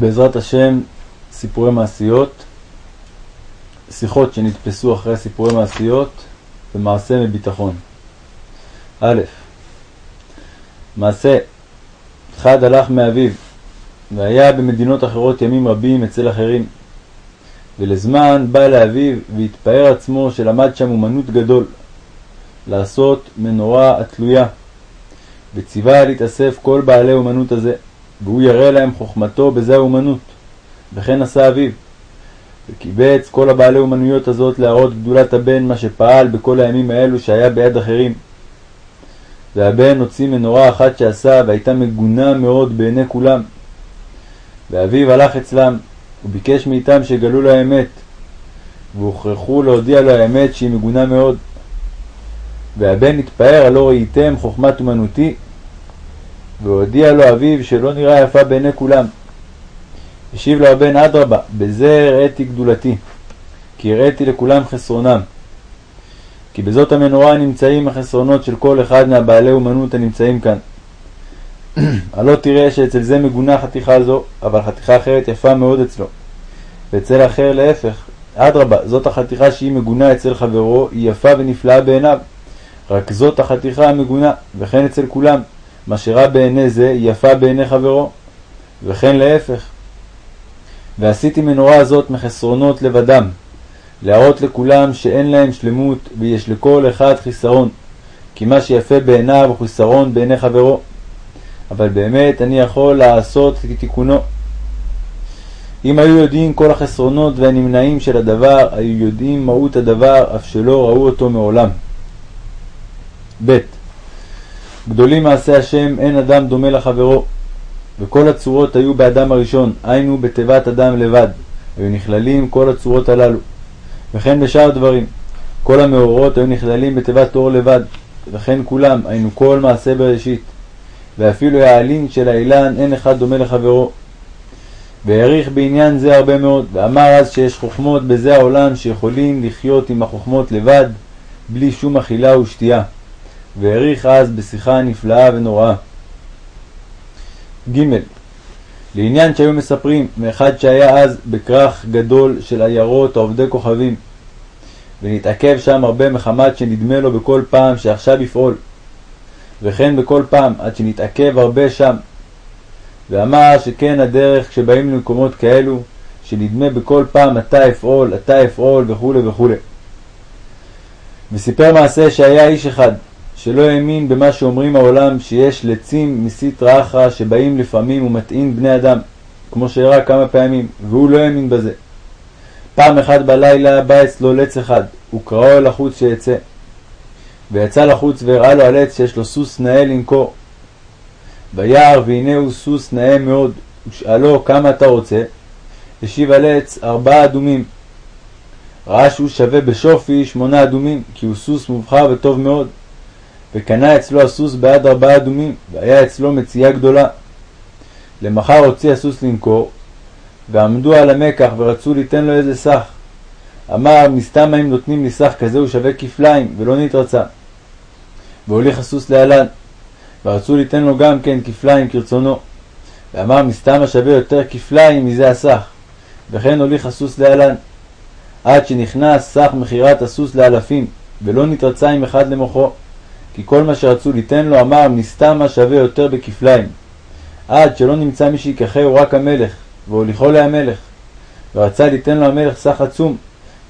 בעזרת השם, סיפורי מעשיות, שיחות שנתפסו אחרי סיפורי מעשיות ומעשה מביטחון. א. מעשה אחד הלך מאביו, והיה במדינות אחרות ימים רבים אצל אחרים, ולזמן בא לאביו והתפאר עצמו שלמד שם אומנות גדול, לעשות מנורה התלויה, וציווה להתאסף כל בעלי אומנות הזה, והוא יראה להם חוכמתו בזה האומנות, וכן עשה אביו. וקיבץ כל הבעלי אומנויות הזאת להראות גדולת הבן מה שפעל בכל הימים האלו שהיה ביד אחרים. והבן הוציא מנורה אחת שעשה והייתה מגונה מאוד בעיני כולם. ואביו הלך אצלם, וביקש מאיתם שיגלו לו האמת, והוכרחו להודיע לו האמת שהיא מגונה מאוד. והבן התפאר הלא ראיתם חוכמת אומנותי, והודיע לו אביו שלא נראה יפה בעיני כולם. השיב לו הבן אדרבה, בזה הראיתי גדולתי, כי הראיתי לכולם חסרונם. כי בזאת המנורה נמצאים החסרונות של כל אחד מהבעלי אומנות הנמצאים כאן. הלא תראה שאצל זה מגונה חתיכה זו, אבל חתיכה אחרת יפה מאוד אצלו. ואצל אחר להפך, אדרבה, זאת החתיכה שהיא מגונה אצל חברו, היא יפה ונפלאה בעיניו. רק זאת החתיכה המגונה, וכן אצל כולם. מה שרע בעיני זה, יפה בעיני חברו. וכן להפך. ועשיתי מנורה הזאת מחסרונות לבדם, להראות לכולם שאין להם שלמות, ויש לכל אחד חיסרון, כי מה שיפה בעיניו הוא חיסרון בעיני חברו. אבל באמת אני יכול לעשות כתיקונו. אם היו יודעים כל החסרונות והנמנעים של הדבר, היו יודעים מהות הדבר, אף שלא ראו אותו מעולם. ב. גדולים מעשי השם, אין אדם דומה לחברו. וכל הצורות היו באדם הראשון, היינו בתיבת אדם לבד, היו נכללים כל הצורות הללו. וכן בשאר דברים, כל המאורות היו נכללים בתיבת אור לבד, וכן כולם, היינו כל מעשה בראשית. ואפילו העלין של האילן אין אחד דומה לחברו. והעריך בעניין זה הרבה מאוד, ואמר אז שיש חוכמות בזה העולם שיכולים לחיות עם החוכמות לבד, בלי שום אכילה ושתייה. והעריך אז בשיחה נפלאה ונוראה. ג. לעניין שהיו מספרים מאחד שהיה אז בכרך גדול של עיירות עובדי כוכבים, ונתעכב שם הרבה מחמת שנדמה לו בכל פעם שעכשיו יפעול, וכן בכל פעם עד שנתעכב הרבה שם. ואמר שכן הדרך כשבאים למקומות כאלו, שנדמה בכל פעם אתה אפעול, אתה אפעול וכו' וכו'. וסיפר מעשה שהיה איש אחד, שלא האמין במה שאומרים העולם שיש לצים מסית אחא שבאים לפעמים ומטעין בני אדם, כמו שהראה כמה פעמים, והוא לא האמין בזה. פעם אחת בלילה בא אצלו לץ אחד, וקראו לחוץ שיצא. ויצא לחוץ והראה לו על עץ שיש לו סוס נאה לנקור. וירא והנה הוא סוס נאה מאוד, ושאלו כמה אתה רוצה? השיב על עץ ארבעה אדומים. ראה שהוא שווה בשופי שמונה אדומים, כי הוא סוס מובחר וטוב מאוד. וקנה אצלו הסוס בעד ארבעה אדומים, והיה אצלו מציאה גדולה. למחר הוציא הסוס לנקור, ועמדו על המקח ורצו ליתן לו איזה סך. אמר, מסתם אם נותנים לי סך כזה הוא שווה כפליים, ולא נתרצה. והוליך הסוס להלן, ורצו ליתן לו גם כן כפליים כרצונו. ואמר, מסתם השווה יותר כפליים מזה הסך. וכן הוליך הסוס להלן. עד שנכנס סך מכירת הסוס לאלפים, ולא נתרצה עם אחד למוחו. כי כל מה שרצו ליתן לו אמר מסתמה שווה יותר בכפליים. עד שלא נמצא מי שיקחהו רק המלך, והוליכו להמלך. ורצה ליתן לו המלך סך עצום,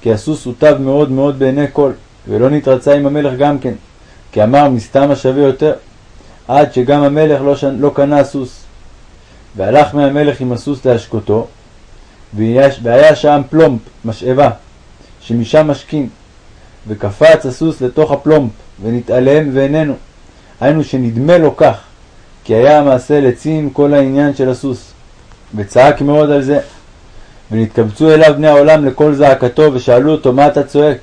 כי הסוס הוטב מאוד מאוד בעיני כל, ולא נתרצה עם המלך גם כן, כי אמר מסתמה שווה יותר, עד שגם המלך לא, ש... לא קנה סוס. והלך מהמלך עם הסוס להשקותו, והיה שם פלומפ, משאבה, שמשם משכין, וקפץ הסוס לתוך הפלומפ, ונתעלם ואיננו. היינו שנדמה לו כך, כי היה המעשה לצים כל העניין של הסוס. וצעק מאוד על זה. ונתקבצו אליו בני העולם לקול זעקתו, ושאלו אותו, מה אתה צועק?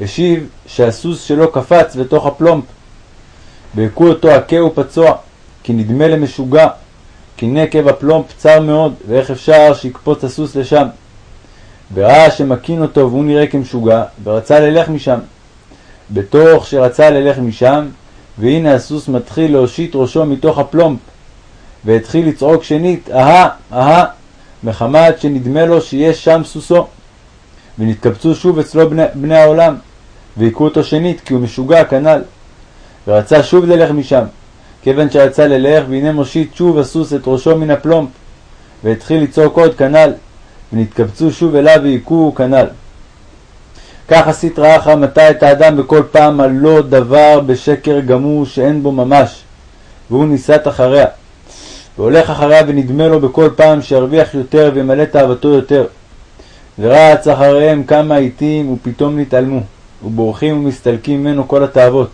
השיב שהסוס שלו קפץ לתוך הפלומפ. והכו אותו עקה ופצוע, כי נדמה למשוגע, כי נקב הפלומפ צר מאוד, ואיך אפשר שיקפוץ הסוס לשם. וראה שמכין אותו והוא נראה כמשוגע, ורצה ללך משם. בתוך שרצה ללך משם, והנה הסוס מתחיל להושיט ראשו מתוך הפלומפ, והתחיל לצעוק שנית, אהה, אהה, מחמת שנדמה לו שיש שם סוסו, ונתקבצו שוב אצלו בני, בני העולם, והיכו אותו שנית, כי הוא משוגע כנ"ל, ורצה שוב ללך משם, כיוון שיצא ללך, והנה מושיט שוב הסוס את ראשו מן הפלומפ, והתחיל לצעוק עוד כנ"ל, ונתקבצו שוב אליו והיכוהו כנ"ל. כך עשית רעך מטה את האדם בכל פעם על לא דבר בשקר גמור שאין בו ממש, והוא ניסת אחריה. והולך אחריה ונדמה לו בכל פעם שירוויח יותר וימלא תאוותו יותר. ורץ אחריהם כמה עיתים ופתאום נתעלמו, ובורחים ומסתלקים ממנו כל התאוות,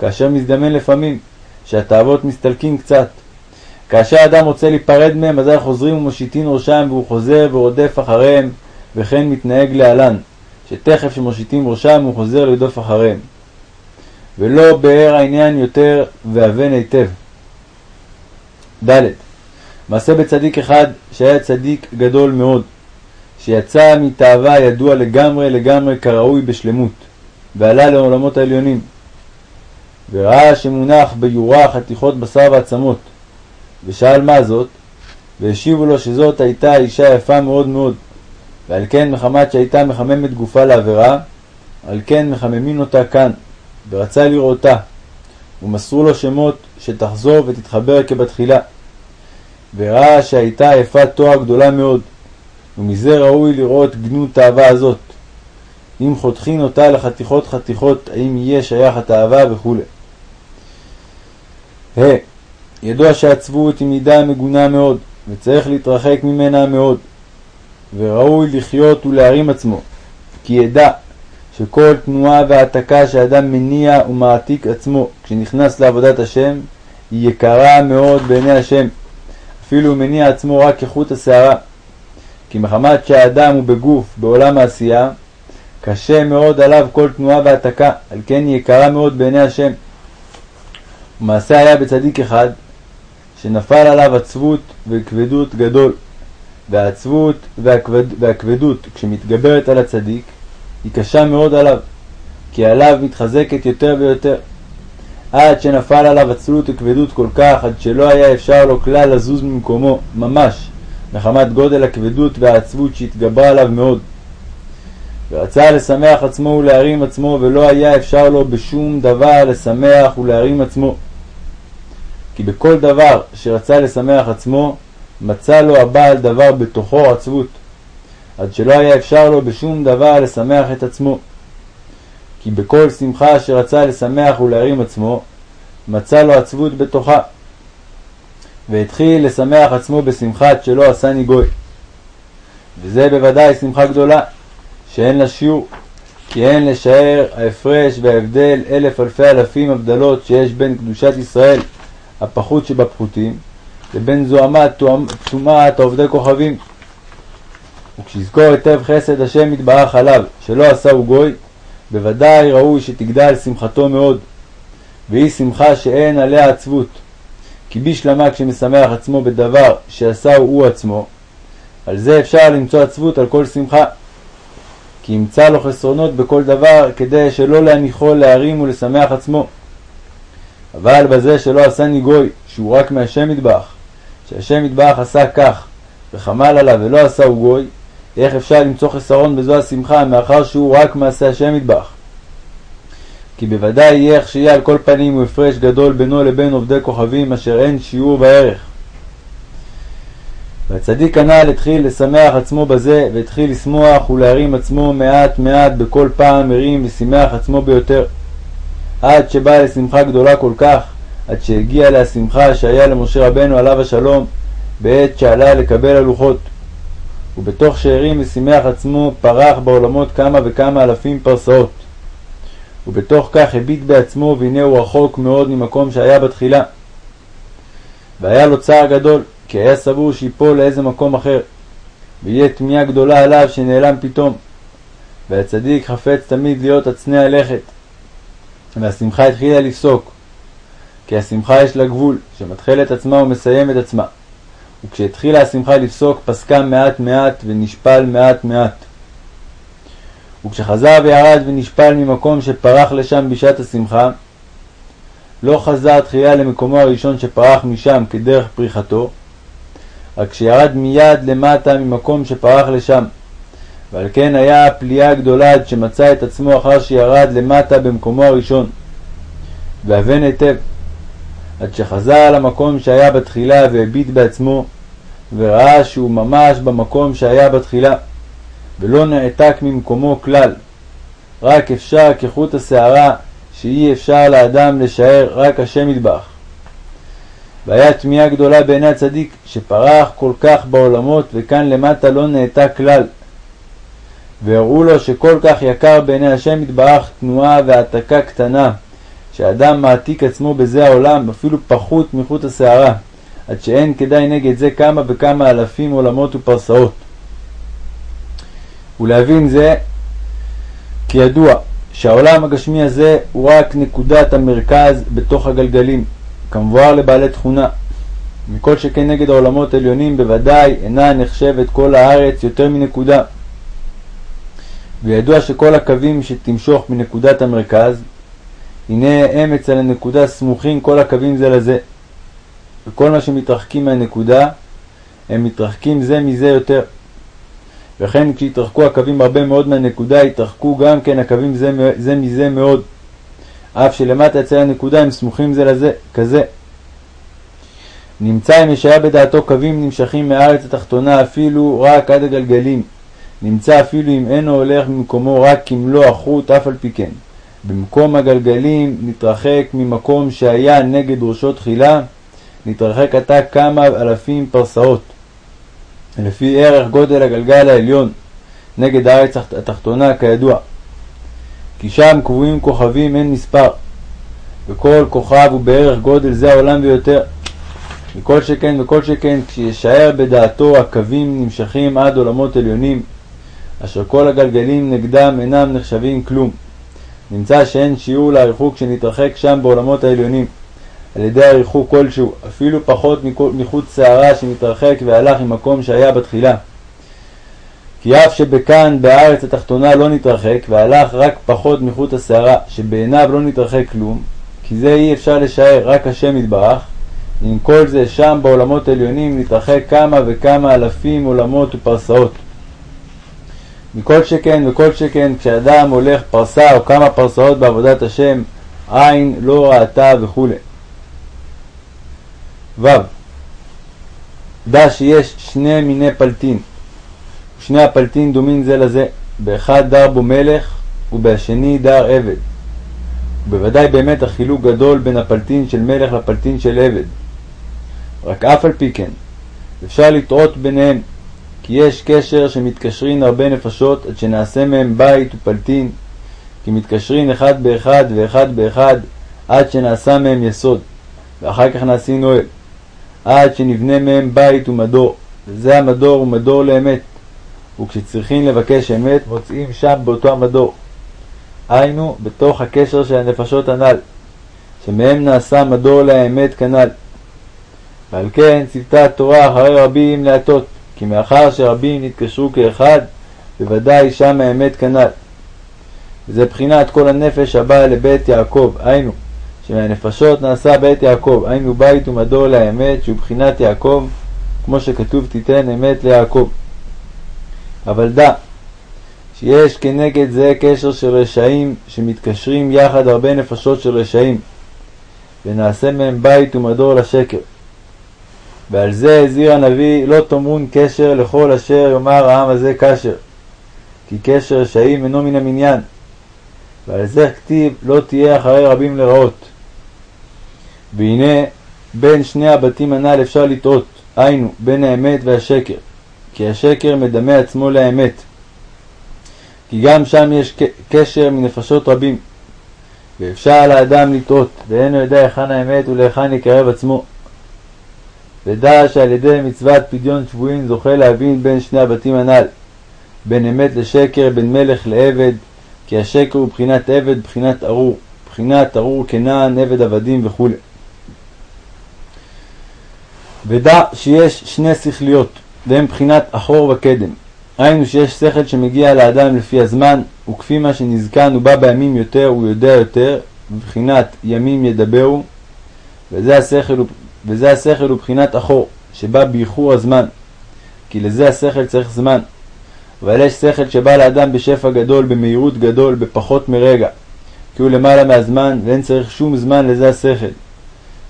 כאשר מזדמן לפעמים שהתאוות מסתלקים קצת. כאשר אדם רוצה להיפרד מהם, אזי חוזרים ומושיטים ראשם, והוא חוזר ורודף אחריהם, וכן מתנהג להלן, שתכף שמושיטים ראשם הוא חוזר לרדוף אחריהם. ולא באר העניין יותר ואבן היטב. ד. מעשה בצדיק אחד שהיה צדיק גדול מאוד, שיצא מתאווה ידוע לגמרי לגמרי כראוי בשלמות, ועלה לעולמות העליונים. וראה שמונח ביורה חתיכות בשר ועצמות, ושאל מה זאת, והשיבו לו שזאת הייתה אישה יפה מאוד מאוד, ועל כן מחמת שהייתה מחממת גופה לעבירה, על כן מחממין אותה כאן, ורצה לראותה, ומסרו לו שמות שתחזור ותתחבר כבתחילה. וראה שהייתה יפה תואר גדולה מאוד, ומזה ראוי לראות גנות האהבה הזאת. אם חותכין אותה לחתיכות חתיכות, האם יהיה שייך התאווה וכו'. ה. ידוע שהעצבות היא מידה מגונה מאוד, וצריך להתרחק ממנה מאוד, וראוי לחיות ולהרים עצמו, כי ידע שכל תנועה והעתקה שאדם מניע ומעתיק עצמו כשנכנס לעבודת השם, היא יקרה מאוד בעיני השם, אפילו הוא מניע עצמו רק כחוט השערה. כי מחמת שהאדם הוא בגוף בעולם העשייה, קשה מאוד עליו כל תנועה והעתקה, על כן היא יקרה מאוד בעיני השם. ומעשה היה בצדיק אחד, שנפל עליו עצבות וכבדות גדול, והעצבות והכבד, והכבדות, כשמתגברת על הצדיק, היא קשה מאוד עליו, כי עליו מתחזקת יותר ויותר. עד שנפל עליו עצלות וכבדות כל כך, עד שלא היה אפשר לו כלל לזוז ממקומו, ממש, מחמת גודל הכבדות והעצבות שהתגברה עליו מאוד. ורצה לשמח עצמו ולהרים עצמו, ולא היה אפשר לו בשום דבר לשמח ולהרים עצמו. כי בכל דבר שרצה לשמח עצמו, מצא לו הבעל דבר בתוכו עצבות, עד שלא היה אפשר לו בשום דבר לשמח את עצמו. כי בכל שמחה שרצה לשמח ולהרים עצמו, מצא לו עצבות בתוכה. והתחיל לשמח עצמו בשמחת שלא עשני גוי. וזה בוודאי שמחה גדולה, שאין לה שיעור, כי אין לשער ההפרש וההבדל אלף אלפי אלפים הבדלות שיש בין קדושת ישראל, הפחות שבפחותים, לבין זוהמת טומאת עובדי כוכבים. וכשיזכור היטב חסד השם יתברך עליו, שלא עשהו גוי, בוודאי ראוי שתגדל שמחתו מאוד, והיא שמחה שאין עליה עצבות. כי בשלמה כשמשמח עצמו בדבר שעשהו הוא עצמו, על זה אפשר למצוא עצבות על כל שמחה. כי ימצא לו חסרונות בכל דבר, כדי שלא להניחו להרים ולשמח עצמו. אבל בזה שלא עשני גוי, שהוא רק מהשם מטבח, שהשם מטבח עשה כך, וחמל עליו ולא עשהו גוי, איך אפשר למצוא חסרון בזו השמחה, מאחר שהוא רק מעשה השם מטבח? כי בוודאי יהיה איך שיהיה על כל פנים הוא הפרש גדול בינו לבין עובדי כוכבים, אשר אין שיעור בערך. והצדיק הנ"ל התחיל לשמח עצמו בזה, והתחיל לשמוח ולהרים עצמו מעט מעט בכל פעם הרים ושימח עצמו ביותר. עד שבא לשמחה גדולה כל כך, עד שהגיע להשמחה שהיה למשה רבנו עליו השלום, בעת שעלה לקבל הלוחות. ובתוך שהרים ושימח עצמו פרח בעולמות כמה וכמה אלפים פרסאות. ובתוך כך הביט בעצמו והנה הוא רחוק מאוד ממקום שהיה בתחילה. והיה לו צער גדול, כי היה סבור שיפול לאיזה מקום אחר, ויהיה תמיהה גדולה עליו שנעלם פתאום. והצדיק חפץ תמיד להיות הצנע לכת. והשמחה התחילה לפסוק, כי השמחה יש לה גבול, שמתחילת עצמה ומסיימת עצמה. וכשהתחילה השמחה לפסוק, פסקה מעט מעט ונשפל מעט מעט. וכשחזר וירד ונשפל ממקום שפרח לשם בשעת השמחה, לא חזר תחילה למקומו הראשון שפרח משם כדרך פריחתו, רק שירד מיד למטה ממקום שפרח לשם. ועל כן היה הפליאה הגדולה עד שמצא את עצמו אחר שירד למטה במקומו הראשון. והבן היטב, עד שחזר למקום שהיה בתחילה והביט בעצמו, וראה שהוא ממש במקום שהיה בתחילה, ולא נעתק ממקומו כלל. רק אפשר כחוט השערה, שאי אפשר לאדם לשער רק השם ידבח. והיה תמיהה גדולה בעיני הצדיק, שפרח כל כך בעולמות, וכאן למטה לא נעתק כלל. והראו לו שכל כך יקר בעיני השם יתברך תנועה והעתקה קטנה, שאדם מעתיק עצמו בזה העולם אפילו פחות מחוט השערה, עד שאין כדאי נגד זה כמה וכמה אלפים עולמות ופרסאות. ולהבין זה, כי ידוע שהעולם הגשמי הזה הוא רק נקודת המרכז בתוך הגלגלים, כמבואר לבעלי תכונה. מכל שכן נגד העולמות העליונים בוודאי אינה נחשבת כל הארץ יותר מנקודה. וידוע שכל הקווים שתמשוך מנקודת המרכז, הנה הם אצל הנקודה סמוכים כל הקווים זה לזה. וכל מה שמתרחקים מהנקודה, הם מתרחקים זה מזה יותר. וכן כשיתרחקו הקווים הרבה מאוד מהנקודה, יתרחקו גם כן הקווים זה, זה מזה מאוד. אף שלמטה אצל הנקודה הם סמוכים זה לזה, כזה. נמצא אם ישהיה בדעתו קווים נמשכים מארץ התחתונה אפילו רק עד הגלגלים. נמצא אפילו אם אינו הולך ממקומו רק כמלוא החוט אף על פי כן. במקום הגלגלים נתרחק ממקום שהיה נגד ראשו תחילה, נתרחק עתה כמה אלפים פרסאות. לפי ערך גודל הגלגל העליון נגד הארץ התחתונה כידוע. כי שם קבועים כוכבים אין מספר, וכל כוכב הוא בערך גודל זה העולם ויותר. וכל שכן וכל שכן כשישאר בדעתו הקווים נמשכים עד עולמות עליונים, אשר כל הגלגלים נגדם אינם נחשבים כלום. נמצא שאין שיעור לריחוק שנתרחק שם בעולמות העליונים, על ידי הריחוק כלשהו, אפילו פחות מחוץ שערה שנתרחק והלך ממקום שהיה בתחילה. כי אף שבכאן בארץ התחתונה לא נתרחק, והלך רק פחות מחוט השערה, שבעיניו לא נתרחק כלום, כי זה אי אפשר לשער, רק השם יתברך, עם כל זה שם בעולמות עליונים נתרחק כמה וכמה אלפים עולמות ופרסאות. מכל שכן וכל שכן כשאדם הולך פרסה או כמה פרסאות בעבודת השם, עין לא ראתה וכו'. ו. דע שיש שני מיני פלטין, שני הפלטין דומים זה לזה, באחד דר בו מלך ובשני דר עבד. ובוודאי באמת החילוק גדול בין הפלטין של מלך לפלטין של עבד. רק אף על פי כן, אפשר לטעות ביניהם, כי יש קשר שמתקשרין הרבה נפשות עד שנעשה מהם בית ופלטין, כי מתקשרין אחד באחד ואחד באחד עד שנעשה מהם יסוד, ואחר כך נעשין אוהל, עד שנבנה מהם בית ומדור, וזה המדור ומדור לאמת, וכשצריכים לבקש אמת מוצאים שם באותו המדור. היינו בתוך הקשר של הנפשות הנ"ל, שמהם נעשה מדור לאמת כנ"ל. ועל כן ציוותה התורה אחרי רבים להטות, כי מאחר שרבים נתקשרו כאחד, בוודאי שם האמת כנ"ל. וזה בחינת כל הנפש הבאה לבית יעקב, היינו, שמהנפשות נעשה בית יעקב, היינו בית ומדור לאמת, שהוא בחינת יעקב, כמו שכתוב תיתן אמת ליעקב. אבל דע, שיש כנגד זה קשר של רשעים שמתקשרים יחד הרבה נפשות של רשעים, ונעשה מהם בית ומדור לשקר. ועל זה הזהיר הנביא לא תאמרון קשר לכל אשר יאמר העם הזה קשר, כי קשר רשעים אינו מן המניין. ועל זה כתיב לא תהיה אחרי רבים לרעות. והנה בין שני הבתים הנ"ל אפשר לטעות, היינו בין האמת והשקר, כי השקר מדמה עצמו לאמת. כי גם שם יש קשר מנפשות רבים, ואפשר לאדם לטעות, ואינו יודע היכן האמת ולהיכן יקרב עצמו. ודע שעל ידי מצוות פדיון שבויים זוכה להבין בין שני הבתים הנ"ל, בין אמת לשקר, בין מלך לעבד, כי השקר הוא בחינת עבד, בחינת ארור, בחינת ארור כנען, עבד עבדים וכו'. ודע שיש שני שכליות, והם בחינת אחור וקדם. היינו שיש שכל שמגיע לאדם לפי הזמן, וכפי מה שנזקן הוא בא בימים יותר, הוא יודע יותר, בבחינת ימים ידברו, וזה השכל, וזה השכל הוא בחינת אחור. שבא באיחור הזמן, כי לזה השכל צריך זמן. אבל יש שכל שבא לאדם בשפע גדול, במהירות גדול, בפחות מרגע, כי הוא למעלה מהזמן, ואין צריך שום זמן לזה השכל.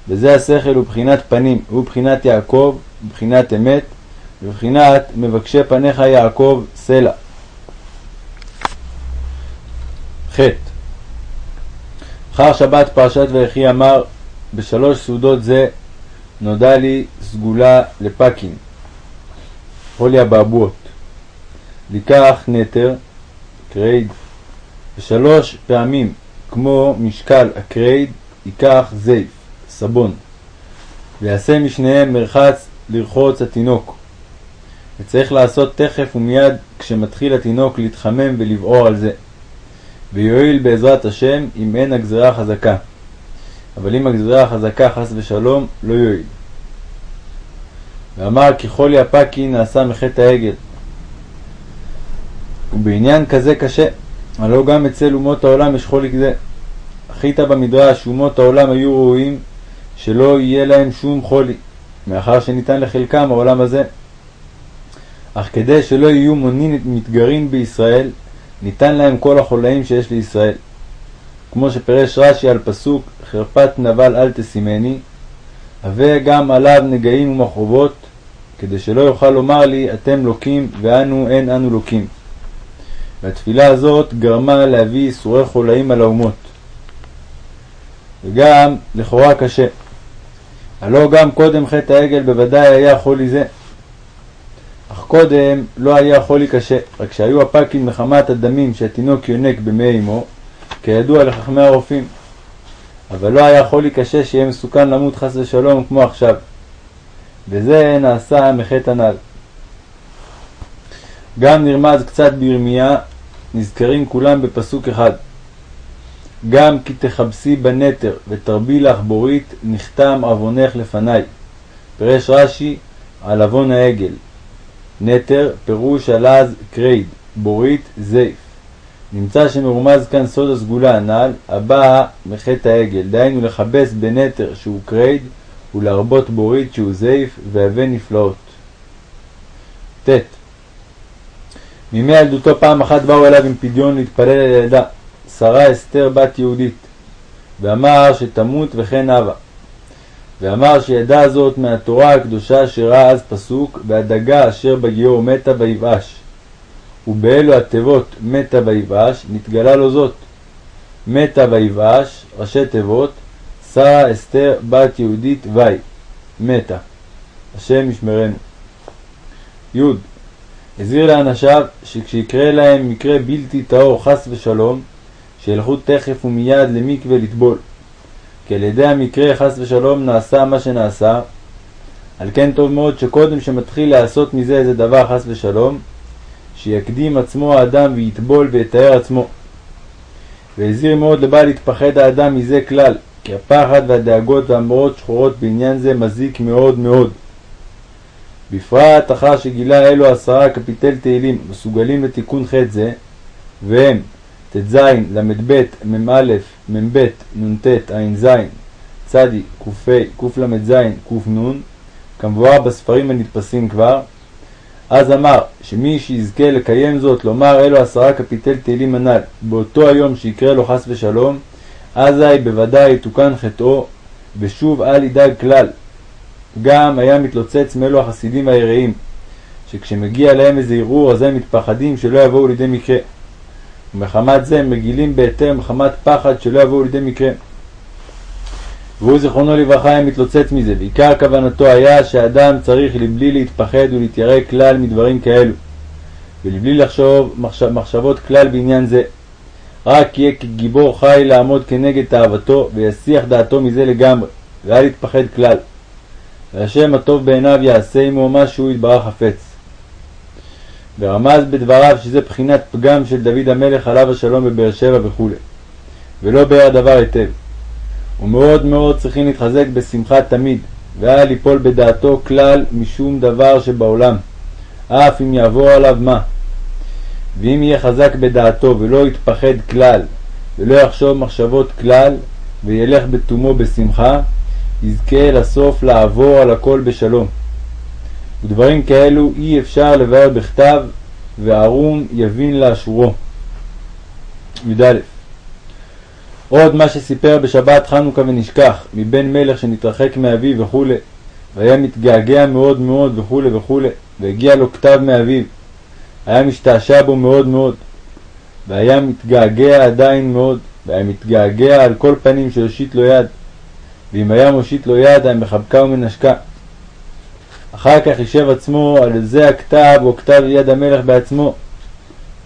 וזה השכל הוא בחינת פנים, הוא בחינת יעקב, בחינת אמת, ובחינת מבקשי פניך יעקב סלה. ח. אחר שבת פרשת ויחי אמר, בשלוש סעודות זה נודע לי סגולה לפאקן, חולי אבעבועות. לקח נתר, קרייד, ושלוש פעמים, כמו משקל הקרייד, ייקח זייף, סבון, ויעשה משניהם מרחץ לרחוץ התינוק. וצריך לעשות תכף ומיד כשמתחיל התינוק להתחמם ולבעור על זה. ויועיל בעזרת השם אם אין הגזרה חזקה. אבל אם הגזרה חזקה חס ושלום, לא יועיל. ואמר כי חולי הפקי נעשה מחטא העגל. ובעניין כזה קשה, הלא גם אצל אומות העולם יש חולי כזה. אחית במדרש שאומות העולם היו ראויים שלא יהיה להם שום חולי, מאחר שניתן לחלקם העולם הזה. אך כדי שלא יהיו מונין מתגרים בישראל, ניתן להם כל החולאים שיש לישראל. כמו שפרש רש"י על פסוק חרפת נבל אל תשימני, הווה גם עליו נגעים ומחרובות, כדי שלא יוכל לומר לי אתם לוקים ואנו אין אנו לוקים. והתפילה הזאת גרמה להביא איסורי חולאים על האומות. וגם לכאורה קשה. הלא גם קודם חטא העגל בוודאי היה חולי זה. אך קודם לא היה חולי קשה, רק שהיו הפקים מחמת הדמים שהתינוק יונק במי אמו, כידוע לחכמי הרופאים. אבל לא היה חולי קשה שיהיה מסוכן למות חס ושלום כמו עכשיו. וזה נעשה מחטא הנ"ל. גם נרמז קצת בירמיה, נזכרים כולם בפסוק אחד. גם כי תכבסי בנתר ותרבי לך בורית, נחתם עוונך לפניי. פירש רש"י על עוון העגל. נתר, פירוש בלע"ז קרייד, בורית זייף. נמצא שמרומז כאן סוד הסגולה הנ"ל, הבאה מחטא העגל, דהיינו לכבס בנתר שהוא קרייד, ולהרבות בורית שהוא זייף, והווה נפלאות. ט. מימי ילדותו פעם אחת באו אליו עם פדיון להתפלל על ילדה, שרה אסתר בת יהודית, ואמר שתמות וכן הווה. ואמר שידע זאת מהתורה הקדושה שראה אז פסוק, והדגה אשר בגיור מתה ויבאש. ובאלו התיבות מתה ויבאש, נתגלה לו זאת. מתה ויבאש, ראשי תיבות, שרה אסתר בת יהודית וי, מתה. השם ישמרנו. י. הזהיר לאנשיו שכשיקרה להם מקרה בלתי טהור חס ושלום, שילכו תכף ומיד למקווה לטבול. כי על ידי המקרה חס ושלום נעשה מה שנעשה, על כן טוב מאוד שקודם שמתחיל לעשות מזה איזה דבר חס ושלום, שיקדים עצמו האדם ויטבול ויתאר עצמו. והזהיר מאוד לבל יתפחד האדם מזה כלל, כי הפחד והדאגות והמורות שחורות בעניין זה מזיק מאוד מאוד. בפרט אחר שגילה אלו עשרה קפיטל תהילים מסוגלים לתיקון חטא זה, והם ט"ז, ל"ב, מ"א, מ"ב, נ"ט, ע"ז, צדי, ק"ה, קל"ז, קנ, כמבואר בספרים הנדפסים כבר, אז אמר שמי שיזכה לקיים זאת, לומר אלו עשרה קפיטל תהילים הנ"ל, באותו היום שיקרה לו חס ושלום, אזי בוודאי יתוקן חטאו, ושוב אל ידאג כלל. גם היה מתלוצץ מאלו החסידים היראים, שכשמגיע להם איזה ערעור, אז הם מתפחדים שלא יבואו לידי מקרה. ומחמת זה הם מגילים בהיתר מחמת פחד שלא יבואו לידי מקרה. והוא זיכרונו לברכה היה מתלוצץ מזה, ועיקר כוונתו היה שאדם צריך לבלי להתפחד ולהתיירא כלל מדברים כאלו, ולבלי לחשוב מחשב, מחשבות כלל בעניין זה. רק יהיה כגיבור חי לעמוד כנגד תאוותו, ויסיח דעתו מזה לגמרי, ואל יתפחד כלל. והשם הטוב בעיניו יעשה עמו מה שהוא יתברך חפץ. ורמז בדבריו שזה בחינת פגם של דוד המלך עליו השלום בבאר שבע וכו', ולא באר הדבר היטב. ומאוד מאוד צריכים להתחזק בשמחה תמיד, ואל ליפול בדעתו כלל משום דבר שבעולם, אף אם יעבור עליו מה. ואם יהיה חזק בדעתו ולא יתפחד כלל, ולא יחשוב מחשבות כלל, וילך בתומו בשמחה, יזכה לסוף לעבור על הכל בשלום. ודברים כאלו אי אפשר לבאר בכתב, וערום יבין לאשורו. י"א עוד מה שסיפר בשבת חנוכה ונשכח, מבן מלך שנתרחק מאביו וכו', והיה מתגעגע מאוד מאוד וכו' וכו', והגיע לו כתב מאביו, היה משתעשע בו מאוד מאוד, והיה מתגעגע עדיין מאוד, והיה מתגעגע על כל פנים שיושיט לו יד, ואם היה מושיט לו יד, היה מחבקה ומנשקה. אחר כך יישב עצמו על זה הכתב או כתב יד המלך בעצמו,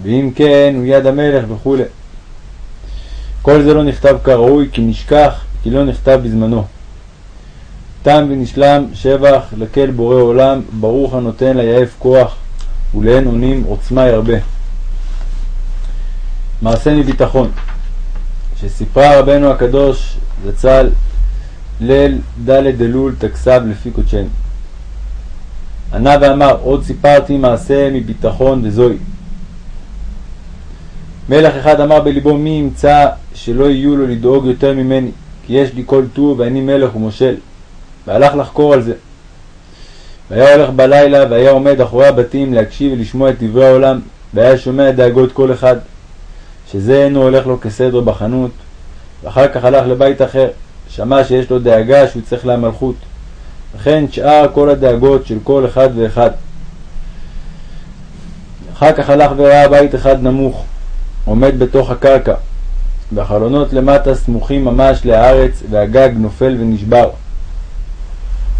ואם כן הוא יד המלך וכו'. כל זה לא נכתב כראוי, כי נשכח, כי לא נכתב בזמנו. תם ונשלם שבח לקל בורא עולם, ברוך הנותן ליעף כוח, ולאין אונים עוצמה ירבה. מעשה מביטחון, שסיפרה רבנו הקדוש זצ"ל ליל ד' אלול תכסב לפי קודשנו. ענה ואמר, עוד סיפרתי מעשה מביטחון וזוהי. מלך אחד אמר בלבו מי ימצא שלא יהיו לו לדאוג יותר ממני, כי יש לי כל טוב ואני מלך ומושל. והלך לחקור על זה. והיה הולך בלילה והיה עומד אחורי הבתים להקשיב ולשמוע את דברי העולם, והיה שומע דאגות כל אחד, שזה אינו הולך לו כסדר בחנות, ואחר כך הלך לבית אחר, שמע שיש לו דאגה שהוא צריך למלכות. וכן שאר כל הדאגות של כל אחד ואחד. אחר כך הלך וראה בית אחד נמוך, עומד בתוך הקרקע, והחלונות למטה סמוכים ממש לארץ, והגג נופל ונשבר.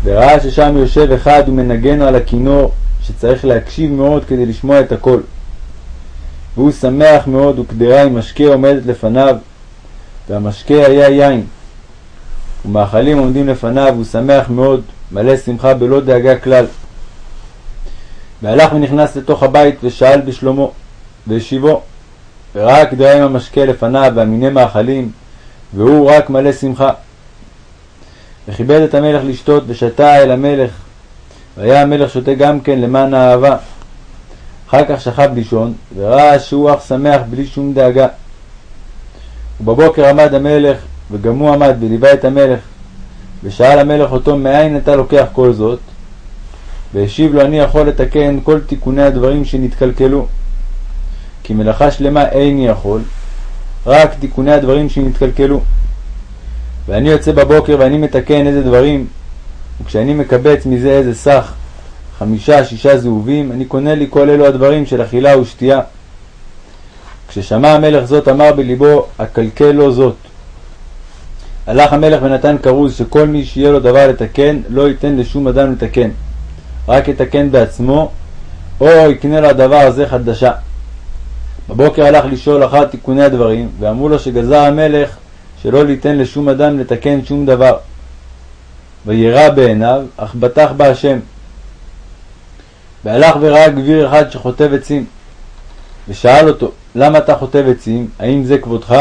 וראה ששם יושב אחד ומנגן על הכינור, שצריך להקשיב מאוד כדי לשמוע את הכל. והוא שמח מאוד, וקדרה עם משקה עומדת לפניו, והמשקה היה יין. ומאכלים עומדים לפניו, והוא שמח מאוד, מלא שמחה בלא דאגה כלל. והלך ונכנס לתוך הבית ושאל בשלומו, והשיבו, וראה קדרה עם המשקה לפניו והמיני מאכלים, והוא רק מלא שמחה. וכיבד את המלך לשתות ושתה אל המלך, והיה המלך שותה גם כן למען האהבה. אחר כך שכב לישון, וראה שהוא אך שמח בלי שום דאגה. ובבוקר עמד המלך, וגם הוא עמד וליווה את המלך, ושאל המלך אותו מאין אתה לוקח כל זאת? והשיב לו אני יכול לתקן כל תיקוני הדברים שנתקלקלו. כי מלאכה שלמה איני יכול, רק תיקוני הדברים שנתקלקלו. ואני יוצא בבוקר ואני מתקן איזה דברים, וכשאני מקבץ מזה איזה סך, חמישה, שישה זהובים, אני קונה לי כל אלו הדברים של אכילה ושתייה. כששמע המלך זאת, אמר בלבו, אקלקל לו זאת. הלך המלך ונתן כרוז שכל מי שיהיה לו דבר לתקן, לא ייתן לשום אדם לתקן. רק יתקן בעצמו, או יקנה לו הדבר הזה חדשה. בבוקר הלך לשאול אחר תיקוני הדברים, ואמרו לו שגזר המלך שלא ליתן לשום אדם לתקן שום דבר. וירא בעיניו, אך בטח בה השם. והלך וראה גביר אחד שחוטב עצים, ושאל אותו, למה אתה חוטב עצים? האם זה כבודך?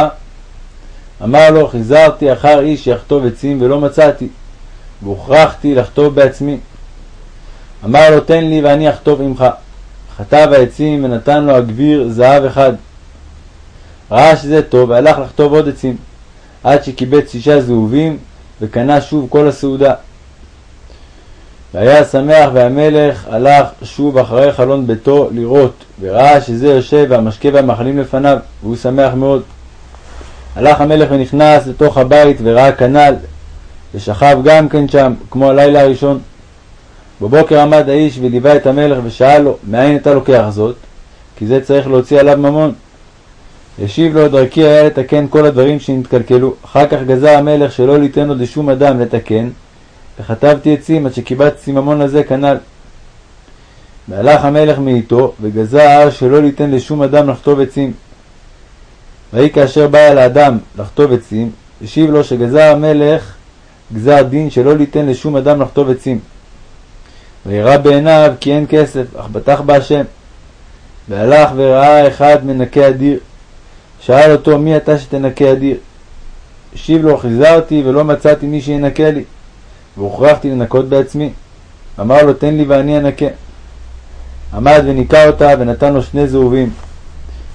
אמר לו, חיזרתי אחר איש שיחטוב עצים ולא מצאתי, והוכרחתי לחטוב בעצמי. אמר לו, תן לי ואני אחטוב עמך. חטב העצים ונתן לו הגביר זהב אחד. ראה שזה טוב והלך לחטוב עוד עצים. עד שקיבץ שישה זהובים, וקנה שוב כל הסעודה. והיה שמח והמלך הלך שוב אחרי חלון ביתו לראות, וראה שזה יושב והמשקה והמאכלים לפניו, והוא שמח מאוד. הלך המלך ונכנס לתוך הבית וראה כנ"ל, ושכב גם כן שם, כמו הלילה הראשון. בבוקר עמד האיש וליווה את המלך ושאל לו, מאין אתה לוקח זאת? כי זה צריך להוציא עליו ממון. השיב לו דרכי היה לתקן כל הדברים שנתקלקלו. אחר כך גזר המלך שלא ליתן עוד לשום אדם לתקן, וכתבתי עצים עד שקיבצתי ממון לזה כנ"ל. והלך המלך מאיתו, וגזר שלא ליתן לשום אדם לחטוב עצים. ויהי כאשר בא אל האדם לחטוב עצים, השיב לו שגזר המלך גזר דין שלא ליתן לשום אדם לחטוב עצים. וירא בעיניו כי אין כסף, אך בטח בהשם. והלך וראה אחד מנקה אדיר, שאל אותו מי אתה שתנקה אדיר? השיב לו חיזרתי ולא מצאתי מי שינקה לי, והוכרחתי לנקות בעצמי. אמר לו תן לי ואני אנקה. עמד וניקה אותה ונתן לו שני זהובים.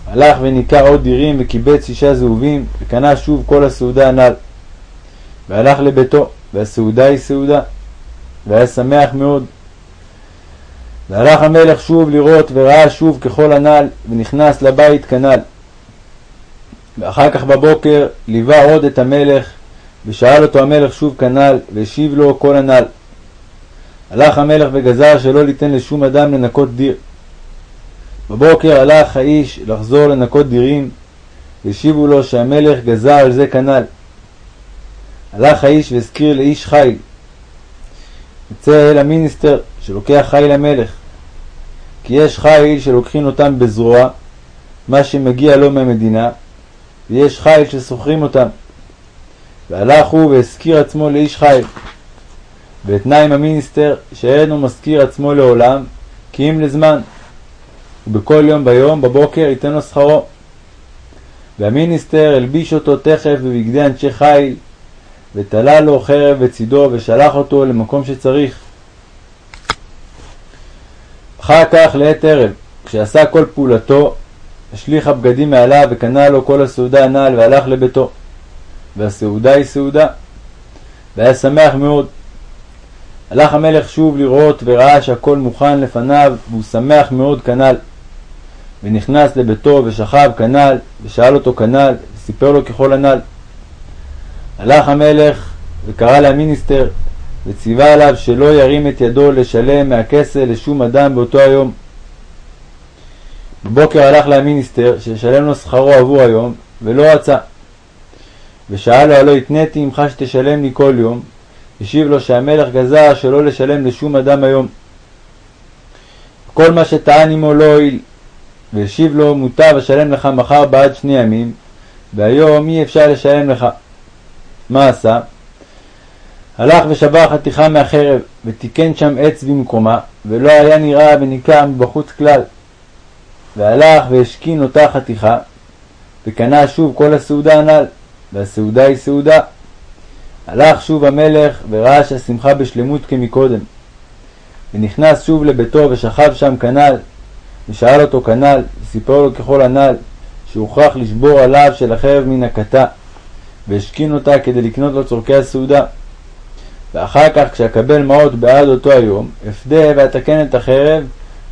הלך וניקה עוד דירים וקיבץ שישה זהובים וקנה שוב כל הסעודה הנ"ל. והלך לביתו והסעודה היא סעודה והיה שמח מאוד. והלך המלך שוב לראות וראה שוב ככל הנ"ל ונכנס לבית כנ"ל. ואחר כך בבוקר ליווה עוד את המלך ושאל אותו המלך שוב כנ"ל והשיב לו כל הנ"ל. הלך המלך וגזר שלא ליתן לשום אדם לנקות דיר. בבוקר הלך האיש לחזור לנקות דירים והשיבו לו שהמלך גזר על זה כנ"ל. הלך האיש והזכיר לאיש חיל. יצא אל המיניסטר שלוקח חיל המלך. כי יש חיל שלוקחים אותם בזרוע, מה שמגיע לו מהמדינה, ויש חיל ששוכרים אותם. והלך הוא והזכיר עצמו לאיש חיל. ואתנאי עם המיניסטר שאינו מזכיר עצמו לעולם, כי אם לזמן. ובכל יום ביום בבוקר ייתן לו שכרו. והמיניסטר הלביש אותו תכף בבגדי אנשי חיל, ותלה לו חרב בצידו ושלח אותו למקום שצריך. אחר כך לעת ערב, כשעשה כל פעולתו, השליך הבגדים מעליו וקנה לו כל הסעודה הנ"ל והלך לביתו. והסעודה היא סעודה. והיה שמח מאוד. הלך המלך שוב לראות וראה שהכל מוכן לפניו והוא שמח מאוד כנ"ל. ונכנס לביתו ושכב כנ"ל ושאל אותו כנ"ל וסיפר לו ככל הנ"ל. הלך המלך וקרא להמיניסטר וציווה עליו שלא ירים את ידו לשלם מהכסה לשום אדם באותו היום. בבוקר הלך להמיניסטר שישלם לו שכרו עבור היום ולא רצה. ושאל לו הלא התניתי עמך שתשלם לי כל יום, השיב לו שהמלך גזר שלא לשלם לשום אדם היום. כל מה שטען עמו לא הועיל, והשיב לו מוטב אשלם לך מחר בעד שני ימים, והיום אי אפשר לשלם לך. מה עשה? הלך ושבר חתיכה מהחרב, ותיקן שם עץ במקומה, ולא היה נראה וניכר מבחוץ כלל. והלך והשכין אותה חתיכה, וקנה שוב כל הסעודה הנ"ל, והסעודה היא סעודה. הלך שוב המלך, וראה שהשמחה בשלמות כמקודם. ונכנס שוב לביתו, ושכב שם כנ"ל, ושאל אותו כנ"ל, וסיפר לו ככל הנ"ל, שהוכרח לשבור עליו של החרב מן הכתה, והשכין אותה כדי לקנות לו צורכי הסעודה. ואחר כך כשאקבל מעות בעד אותו היום, אפדה ואתקן את החרב,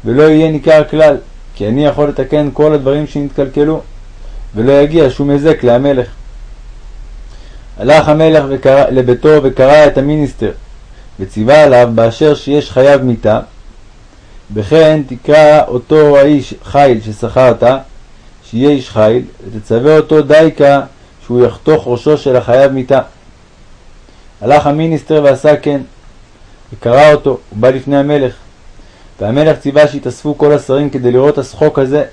ולא יהיה ניכר כלל, כי אני יכול לתקן כל הדברים שנתקלקלו, ולא יגיע שום היזק להמלך. הלך המלך וקרא, לביתו וקרא את המיניסטר, וציווה עליו באשר שיש חייב מיתה, וכן תקרא אותו האיש חיל ששכרת, שיהיה איש חיל, ותצווה אותו דייקה שהוא יחתוך ראשו של החייב מיתה. הלך המיניסטר ועשה כן, וקרא אותו, הוא בא לפני המלך. והמלך ציווה שיתאספו כל השרים כדי לראות השחוק הזה,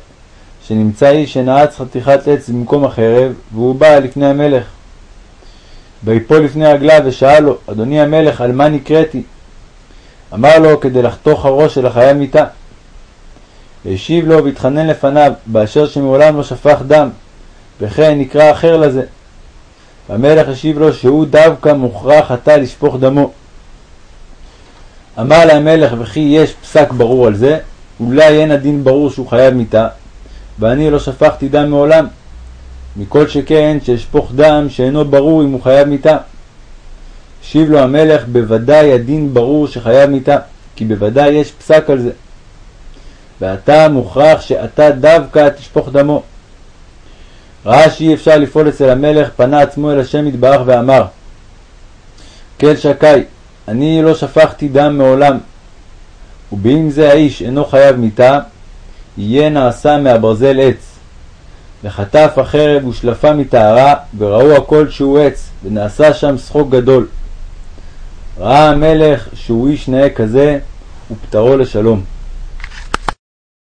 שנמצא איש שנעץ חתיכת עץ במקום החרב, והוא בא לפני המלך. ויפול לפני רגליו ושאל לו, אדוני המלך, על מה נקראתי? אמר לו, כדי לחתוך הראש של החייל מיתה. והשיב לו והתחנן לפניו, באשר שמעולם לא שפך דם, וכן נקרא אחר לזה. והמלך השיב לו שהוא דווקא מוכרח עתה לשפוך דמו. אמר לה המלך וכי יש פסק ברור על זה, אולי אין הדין ברור שהוא חייב מיתה, ואני לא שפכתי דם מעולם. מכל שכן שאשפוך דם שאינו ברור אם הוא חייב מיתה. השיב לו המלך בוודאי הדין ברור שחייב מיתה, כי בוודאי יש פסק על זה. ואתה מוכרח שאתה דווקא תשפוך דמו. ראה שאי אפשר לפעול אצל המלך, פנה עצמו אל השם יתברך ואמר כל שקי, אני לא שפכתי דם מעולם, ובאם זה האיש אינו חייב מיתה, יהיה נעשה מהברזל עץ. וחטף החרב ושלפה מטהרה, וראו הכל שהוא עץ, ונעשה שם שחוק גדול. ראה המלך שהוא איש נאה כזה, ופטרו לשלום.